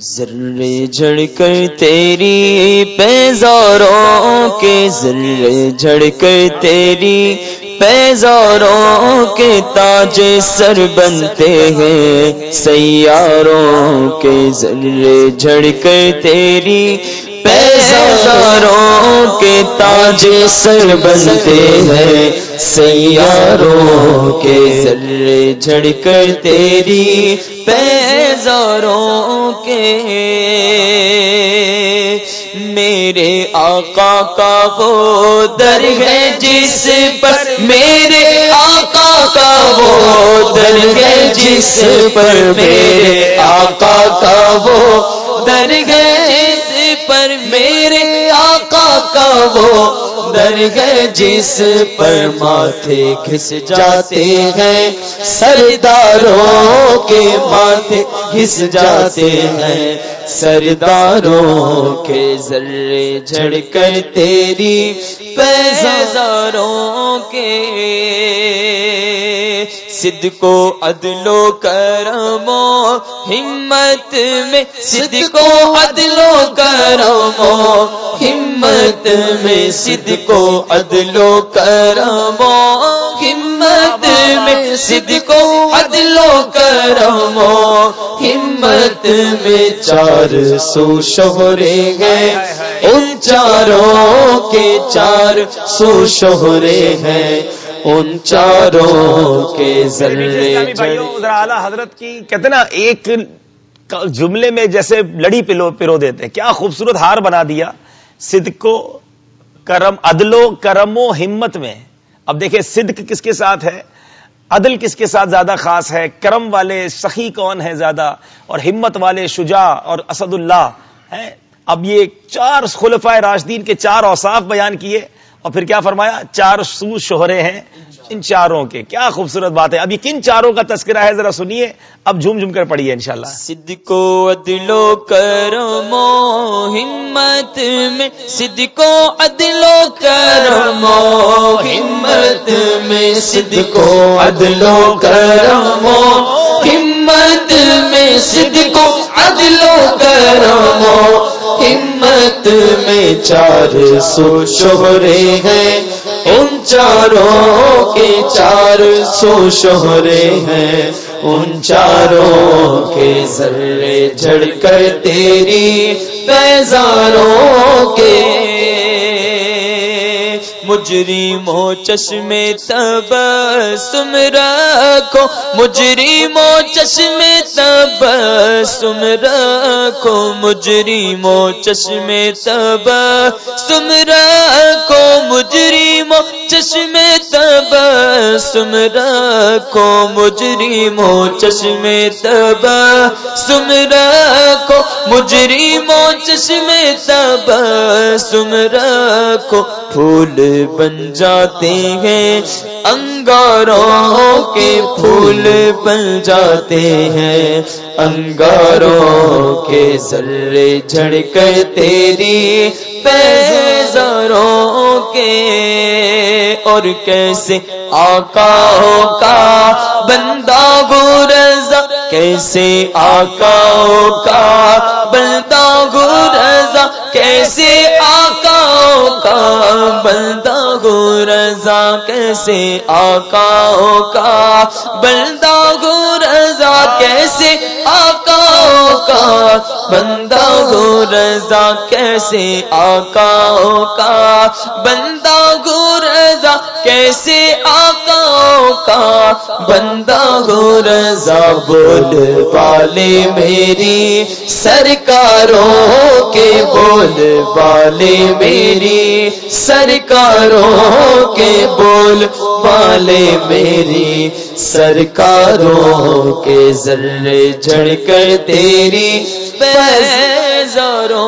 ذرے جھڑ کر تیری پیزاروں کے ذرے جھڑ کر تیری پیزاروں کے تاج سر بنتے ہیں سیاروں کے ذرے جھڑ کر تیری پیزاروں کے تاج سر بنتے ہیں، سیاروں کے ذرے جھڑ کر تیری پیزاروں کے۔ میرے آقا کا وہ در ہے جس پر، میرے آقا کا وہ در ہے جس پر۔ میرے آقا کا وہ در ہے پر میرے آقا کا وہ در گئے جس پر ماتھے گھس جاتے ہیں، سرداروں کے ماتھے گھس جاتے ہیں۔ سرداروں کے ذرے جھڑ کر تیری پیزاروں کے سد کو ادلو کرمو، ہمت میں سد کو ادلو کرمو، ہمت میں سد کو ادلو کرمو، ہمت میں سد کو ادلو کرمو، ہمت میں چار سو شہرے گئے ان چاروں کے چار سو شہرے ہیں۔ ان چاروں کے ذرے اعلیٰ حضرت کی کہتے نا ایک جملے میں جیسے لڑی پلو پرو دیتے کیا خوبصورت ہار بنا دیا۔ صدق و کرم عدل و کرم و ہمت میں۔ اب دیکھیں صدق کس کے ساتھ ہے؟ عدل کس کے ساتھ زیادہ خاص ہے؟ کرم والے سخی کون ہے زیادہ؟ اور ہمت والے شجا اور اسد اللہ ہے اب یہ چار خلفائے راشدین کے چار اوصاف بیان کیے۔ اور پھر کیا فرمایا؟ چار سو شہرے ہیں ان چاروں کے۔ کیا خوبصورت بات ہے۔ اب یہ کن چاروں کا تذکرہ ہے؟ ذرا سنیے۔ اب جھوم جھوم کر پڑھیے انشاءاللہ۔ سد کو ادلو کرمو، ہمت میں۔ سد کو ادلو کرمو، ہمت میں۔ سد کو کرمو، ہمت میں۔ سد میں چار سو شہرے ہیں۔ ان چاروں کے چار سو شہرے ہیں۔ ان چاروں کے ذرے جھڑ کر تیری پیزاروں کے مجری مو چشمے تب سم رکھو۔ مجری مو چشمے تب سم رکھو۔ مجری مو چشمے تب سم رکھو۔ مجری مو چشمے تب سم رکھو۔ مجری مو چشمے تب سم رکھو۔ مجری مو چشمے تب سم رکھو، پھول بن جاتے ہیں، انگاروں کے پھول بن جاتے ہیں۔ انگاروں کے ذرے جھڑ کر تیری پیزاروں کے۔ اور کیسے آکاؤں کا بندہ گرزا کیسے آقا کا بندہ گرزا کیسے آکاؤں کا بندہ گرزا کیسے آکاؤں کا؟ بندہ گرزا کیسے آکاؤں کا؟ بندہ گرزا کیسے آکاؤں کا؟ بندہ گرزا کیسے آکاؤں کا؟ بندہ گرزا بول والے میری سرکاروں کے بول والے میری سرکاروں کے بول والے میری سرکاروں کے ذرے جھڑ کر تیری پیزاروں